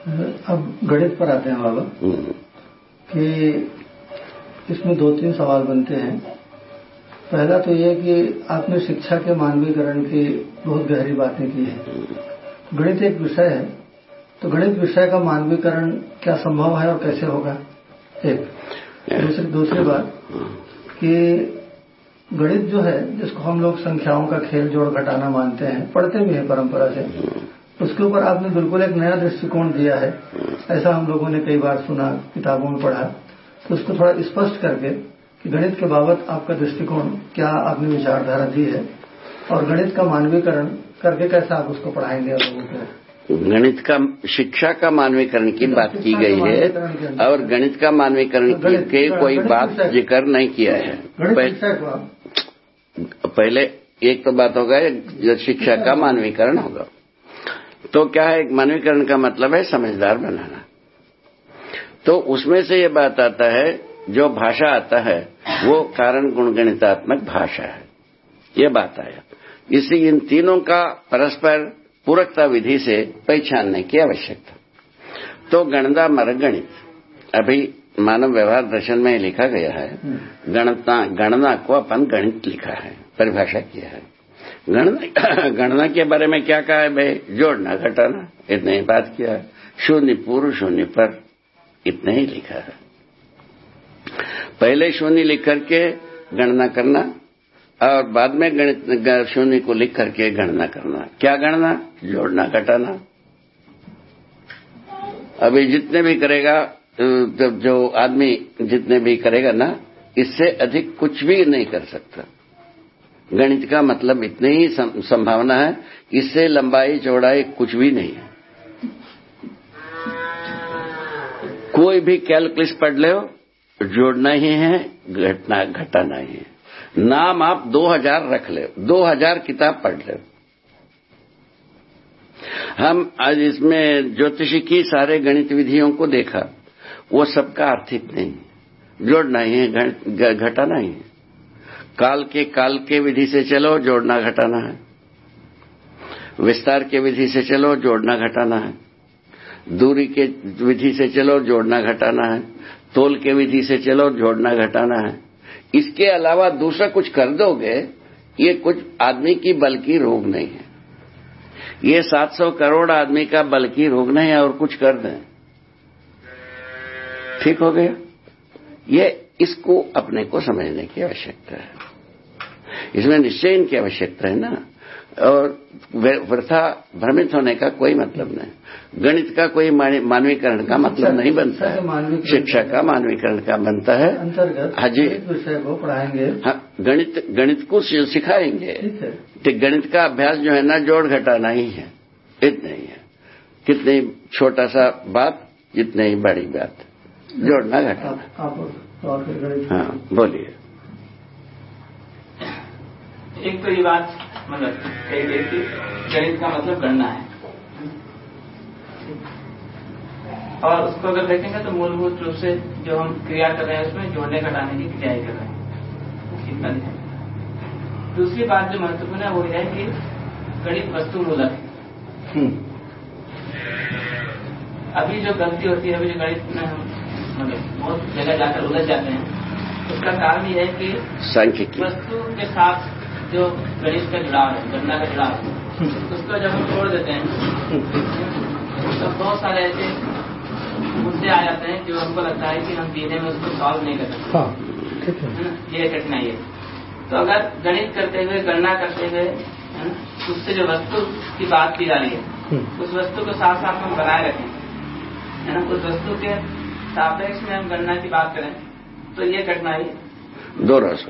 अब गणित पर आते हैं बाबा हम्म, कि इसमें दो तीन सवाल बनते हैं। पहला तो ये कि आपने शिक्षा के मानवीकरण की बहुत गहरी बातें की है। गणित एक विषय है तो गणित विषय का मानवीकरण क्या संभव है और कैसे होगा? एक। दूसरी दूसरी बात कि गणित जो है जिसको हम लोग संख्याओं का खेल जोड़ घटाना मानते हैं पढ़ते भी हैं परंपरा से। उसके ऊपर आपने बिल्कुल एक नया दृष्टिकोण दिया है। ऐसा हम लोगों ने कई बार सुना किताबों में पढ़ा। तो उसको थोड़ा स्पष्ट करके कि गणित के बाबत आपका दृष्टिकोण क्या आपने विचारधारा दी है और गणित का मानवीकरण करके कैसे आप उसको पढ़ाएँगे लोगों को? गणित का शिक्षा का मानवीकरण की बात की गई है और गणित का मानवीकरण की गणित- के कोई बात ज़िक्र नहीं किया है। पहले एक तो बात होगा शिक्षा का मानवीकरण होगा। तो क्या है, मानवीकरण का मतलब है समझदार बनाना। तो उसमें से ये बात आता है, जो भाषा आता है, वो कारण गुणगणितात्मक भाषा है। ये बात आया। इसी इन तीनों का परस्पर पूरकता विधि से पहचानने की आवश्यकता। तो गणना मरगणित। अभी मानव व्यवहार दर्शन में लिखा गया है गणना को अपन गणित लिखा है, परिभाषा किया है। गणना गणना के बारे में क्या कहा है भाई? जोड़ना घटाना। इतने ही बात किया है। शून्य पूर्व, शून्य पर। इतने ही लिखा है। पहले शून्य लिख करके गणना करना और बाद में गणित शून्य को लिख करके गणना करना। क्या गणना? जोड़ना घटाना। अभी जितने भी करेगा जब जो आदमी जितने भी करेगा ना, इससे अधिक कुछ भी नहीं कर सकता। गणित का मतलब इतनी ही संभावना है इससे लंबाई, चौड़ाई कुछ भी नहीं है। कोई भी कैलकुलस पढ़ लो जोड़ना ही है, घटना घटाना ही है। नाम आप 2000 रख ले 2000 किताब पढ़ ले हम आज इसमें ज्योतिषी की सारे गणित विधियों को देखा, वो सबका आर्थिक नहीं। जोड़ना ही है घटाना ही है। काल के काल के विधि से चलो, जोड़ना घटाना है। विस्तार के विधि से चलो, जोड़ना घटाना है। दूरी के विधि से चलो, जोड़ना घटाना है। तोल के विधि से चलो, जोड़ना घटाना है। इसके अलावा दूसरा कुछ कर दोगे, ये कुछ आदमी की बल की रोग नहीं है। ये 700 करोड़ आदमी का बल की रोग नहीं है, और कुछ कर दें। ठीक हो गया? ये इसको अपने को समझने की आवश्यकता है। इसमें निश्चय इनकी आवश्यकता है ना? और वृथा भ्रमित होने का कोई मतलब नहीं। गणित का कोई मानवीकरण का मतलब नहीं बनता है। शिक्षा का मानवीकरण का बनता है। अंतर्गत हाँ जी। गणित विषय को पढ़ाएँगे। हाँ, गणित गणित को सिखाएँगे। तो गणित का अभ्यास जो है ना जोड़ घटाना ही है। इतना ही है। कितनी छोटा सा बात जितनी ही बड़ी बात। जोड़ना घटाना। हाँ बोलिए। एक तो ये बात मतलब कही गई कि गणित का मतलब गणना है। और उसको अगर देखेंगे तो मूलभूत रूप से जो हम क्रिया कर रहे हैं उसमें जोड़ने घटाने की क्रियाएँ कर रहे हैं। इतना ध्यान दूसरी बात जो महत्वपूर्ण है वो यह है कि गणित वस्तु मूलक है। हम्म, अभी जो गलती होती है अभी जो गणित में हम मतलब बहुत जगह जाकर उलझ जाते हैं उसका कारण यह है कि वस्तु के साथ जो गणित का जुड़ाव है गणना का जुड़ाव है उसको जब हम छोड़ देते हैं तो बहुत सारे ऐसे मुद्दे आ जाते हैं जो हमको लगता है कि हम जीने में उसको सॉल्व नहीं कर सकते। हाँ ठीक है। है ये कठिनाई है। तो अगर गणित करते हुए गणना करते हुए उससे जो वस्तु की बात की जा रही है हम्म, उस वस्तु को साथ साथ हम बनाए रखें है ना? उस वस्तु के सापेक्ष में हम गणना की बात करें तो ये कठिनाई दो रस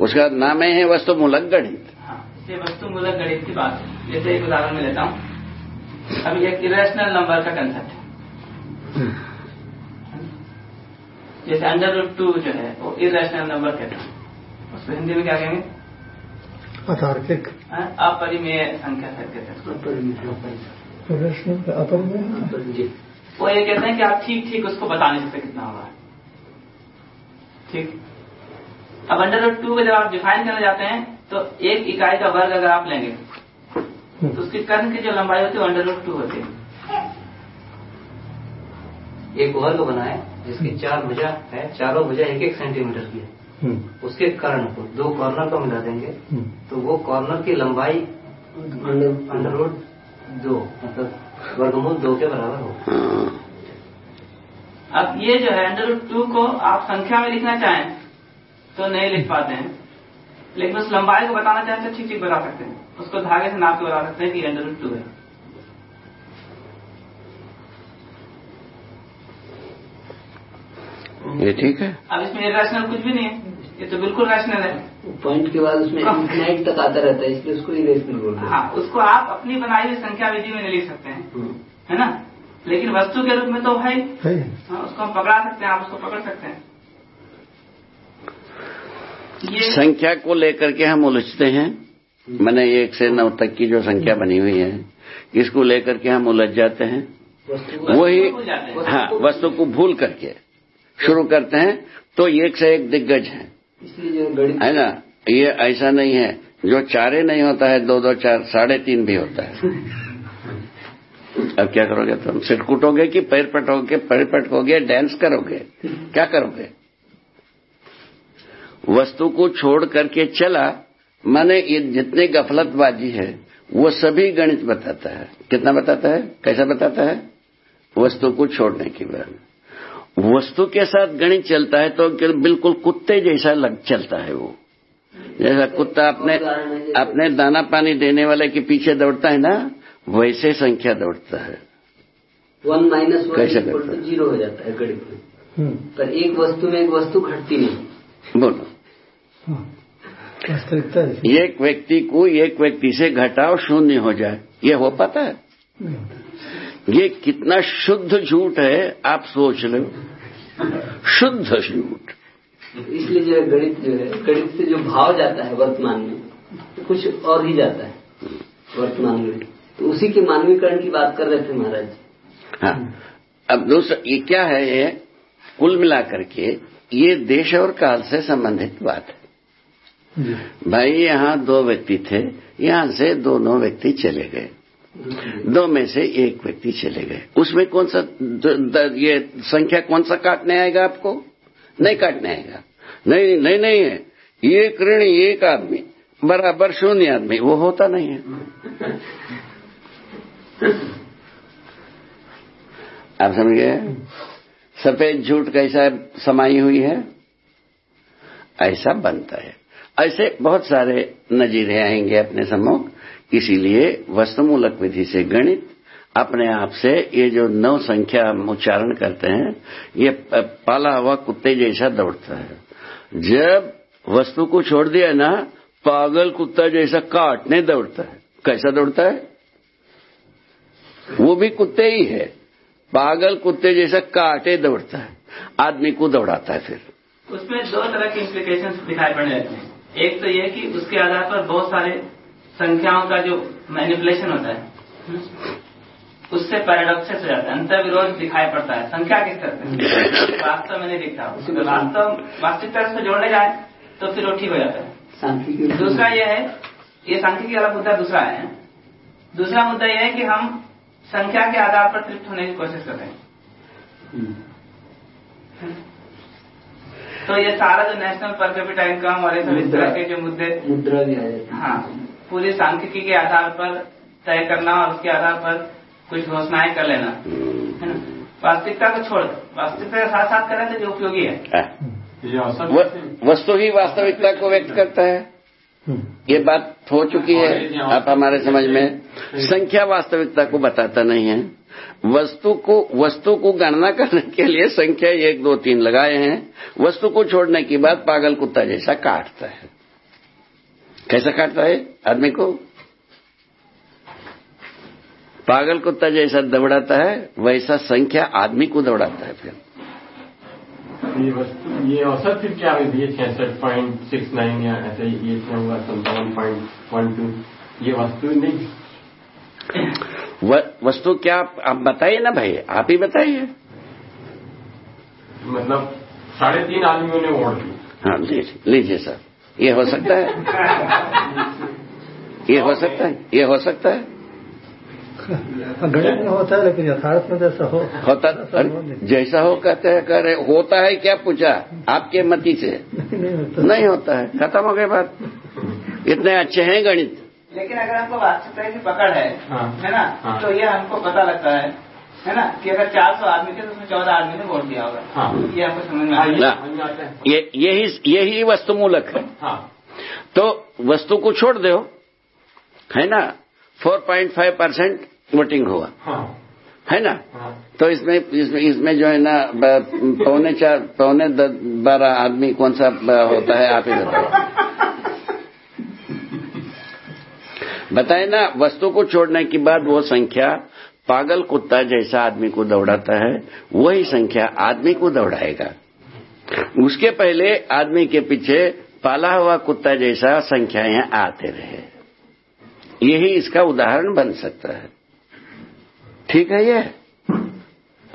उसका नाम है वस्तुमूलक गणित हाँ वस्तु मूलक गणित की बात है। जैसे एक उदाहरण में लेता हूँ। अभी एक इरेशनल नंबर का कंसेप्ट है। जैसे अंडर रूट टू जो है वो इरेशनल नंबर कहते हैं। उसको हिंदी में क्या कहेंगे? अतार्किक। हाँ, अपरिमेय संख्या हैं। अपरिमेय वो ये कहते हैं कि आप ठीक ठीक उसको बता नहीं सकते कितना होगा। ठीक? अब अंडर रूट टू को जब आप डिफाइन करने जाते हैं तो एक इकाई का वर्ग अगर आप लेंगे तो उसकी कर्ण की जो लंबाई होती है वो अंडर रूट टू होती है। एक वर्ग बनाए जिसकी चार भुजा है चारों भुजा एक एक सेंटीमीटर की है। हम्म, उसके कर्ण को दो कॉर्नर को मिला देंगे हम्म, तो वो कॉर्नर की लंबाई अंडर रूट दो मतलब वर्गमूल दो के बराबर होगा। हाँ, अब ये जो है अंडर रूट टू को आप संख्या में लिखना चाहें तो नहीं लिख पाते हैं। लेकिन उस लंबाई को बताना चाहें तो ठीक ठीक बता सकते हैं। उसको धागे से नाप के बता सकते हैं कि अंडर रूट टू है। ये ठीक है? अब इसमें इरेशनल कुछ भी नहीं है। ये तो बिल्कुल रैशनल है। पॉइंट के बाद उसमें इन्फिनाइट तक आता रहता है इसलिए उसको इरेशनल बोल रहे हाँ उसको आप अपनी बनाई हुई संख्या विधि में नहीं लिख सकते हैं। हैं है ना? लेकिन वस्तु के रूप में तो है। है। हाँ, उसको हम पकड़ा सकते हैं आप उसको पकड़ सकते हैं। संख्या को लेकर के हम उलझते हैं। मैंने एक से नौ तक की जो संख्या बनी हुई है इसको लेकर के हम उलझ जाते हैं। वही हैं। वस्तु को भूल करके शुरू करते हैं। तो एक से एक दिग्गज है। है ना? ये ऐसा नहीं है। जो चारे नहीं होता है दो दो चार साढ़े तीन भी होता है। अब क्या करोगे तुम? सिर कूटोगे कि पैर पटोगे? पैर पटकोगे? डांस करोगे? क्या करोगे? वस्तु को छोड़ करके चला माने ये जितने गफलतबाजी है वो सभी गणित बताता है। कितना बताता है? कैसा बताता है? वस्तु को छोड़ने की बात वस्तु के साथ गणित चलता है तो बिल्कुल कुत्ते जैसा लग चलता है वो। जैसा कुत्ता अपने अपने दाना पानी देने वाले के पीछे दौड़ता है ना वैसे संख्या दौड़ता है। वन माइनस वन ज़ीरो हो जाता है गणित में। हम्म, पर एक वस्तु में एक वस्तु घटती नहीं। बोलो। हाँ, वास्तविकता एक व्यक्ति को एक व्यक्ति से घटाव शून्य हो जाए ये हो पाता है? ये कितना शुद्ध झूठ है आप सोच लो। शुद्ध झूठ। इसलिए जो है गणित जो है गणित से जो भाव जाता है वर्तमान में तो कुछ और ही जाता है वर्तमान में। तो उसी के मानवीकरण की बात कर रहे थे महाराज। जी हाँ। अब दूसरा ये क्या है ये कुल मिलाकर के ये देश और काल से संबंधित बात है। भाई यहाँ दो व्यक्ति थे यहाँ से दोनों व्यक्ति चले गए। दो में से एक व्यक्ति चले गए। उसमें कौन सा द, द, ये संख्या कौन सा काटने आएगा आपको? नहीं काटने आएगा। नहीं नहीं नहीं है। एक ऋण एक आदमी बराबर शून्य आदमी वो होता नहीं है। आप समझ गए? सफ़ेद झूठ कैसा समाई हुई है? ऐसा बनता है। ऐसे बहुत सारे नजीरे आएँगे अपने सम्मुख। इसीलिए वस्तुमूलक विधि से गणित, अपने आप से ये जो नौ संख्या हम उच्चारण करते हैं, ये पाला हुआ कुत्ते जैसा दौड़ता है। जब वस्तु को छोड़ दिया ना, पागल कुत्ता जैसा काटने दौड़ता है। कैसा दौड़ता है? वो भी कुत्ते ही है। पागल कुत्ते जैसा काटे दौड़ता है आदमी को दौड़ाता है फिर। उसमें दो तरह के इम्प्लीकेशन दिखाई पड़ने लगते हैं। एक तो ये कि उसके आधार पर बहुत सारे संख्याओं का जो मैनिपुलेशन होता है उससे पैराडॉक्सेस हो जाता है अंतर विरोध दिखाई पड़ता है। संख्या किस तरह से वास्तव में नहीं दिखता। वास्तव वास्तविकता से जोड़ने जाए तो फिर वो ठीक हो जाता है। दूसरा यह है ये सांख्यिकी वाला मुद्दा दूसरा है। दूसरा मुद्दा यह है कि हम संख्या के आधार पर तृप्त होने की कोशिश कर रहे हैं। हम्म। तो ये सारा जो नेशनल पर कैपिटा इनकम और ये सब इस तरह के जो मुद्दे मुद्रा भी आ जाती है। हाँ पूरी सांख्यिकी के आधार पर तय करना और उसके आधार पर कुछ घोषणाएँ कर लेना। है ना? वास्तविकता को छोड़ वास्तविकता के साथ साथ करें तो जो उपयोगी है। हाँ। वस्तु ही वास्तविकता को व्यक्त करता है। हम्म, ये बात हो चुकी है। आप हमारे समझ में संख्या वास्तविकता को बताता नहीं है। वस्तु को वस्तु को गणना करने के लिए संख्या एक, दो, तीन लगाए हैं। वस्तु को छोड़ने के बाद पागल कुत्ता जैसा काटता है। कैसा काटता है? आदमी को? पागल कुत्ता जैसा दौड़ाता है, वैसा संख्या आदमी को दौड़ाता है फिर। ये वस्तु, ये औसत फिर क्या ये छियासठ पॉइंट सिक्स नाइन या ये हुआ? पॉइंट वन टू ये वस्तु नहीं वस्तु क्या आप, आप बताइए ना भाई आप ही बताइए। मतलब साढ़े तीन आदमियों ने वोट हाँ जी लीजिए सर। ये हो सकता है। ये हो सकता है ये हो सकता है। गणित में होता है लेकिन यथार्थ में जैसा हो। होता जैसा हो कहते हैं कह रहे होता है क्या पूछा आपके मति से। नहीं होता। नहीं होता है। खत्म हो गई बात। इतने अच्छे हैं गणित। लेकिन अगर हमको वास्तविकता की पकड़ है हाँ। है ना हाँ। तो ये हमको पता लगता है है ना कि अगर 400 आदमी थे तो उसमें चौदह आदमी ने वोट दिया होगा। हाँ। ये हमको समझ में हाँ, आता है है। ये यही यही वस्तुमूलक है। हाँ। तो वस्तु को छोड़ दो है ना 4.5 परसेंट वोटिंग हुआ। हाँ। है ना? हाँ। तो इसमें इसमें इसमें जो है ना पौने चार पौने दस बारह आदमी कौन सा होता है आप ही बताओ। बताए ना, वस्तु को छोड़ने के बाद वो संख्या पागल कुत्ता जैसा आदमी को दौड़ाता है, वही संख्या आदमी को दौड़ाएगा। उसके पहले आदमी के पीछे पाला हुआ कुत्ता जैसा संख्याएँ आते रहे। यही इसका उदाहरण बन सकता है। ठीक है ये?